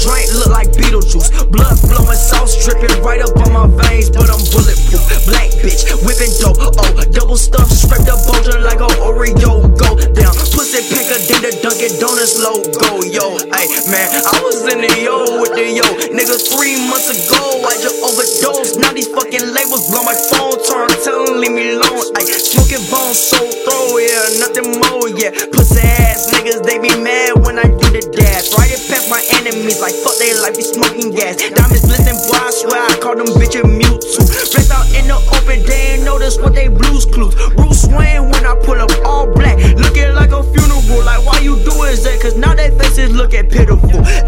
joint look like Beetlejuice. Blood flowing, sauce dripping right up on my veins, but I'm bulletproof. Black bitch, whipping dope. Oh, double stuff, scraped up bulging like a Oreo. Go down, pussy picker than the Dunkin' Donuts logo. Yo, hey man, I was in the yo with the yo niggas three months ago. I just overdosed. Now these fucking labels blow my phone. Turn, tell them leave me alone. Ay, smoking bone, so throw yeah, nothing more. Yeah, pussy ass niggas, they be mad my enemies, like fuck they life, be smoking gas. Diamonds glisten, boy, I swear I call them bitches Mewtwo. Rest out in the open, they ain't notice what they blues clues. Bruce Wayne when I pull up all black, looking like a funeral. Like, why you doing that? Cause now their faces looking pitiful. 18 thuggin' with my youngest, man, pitiful.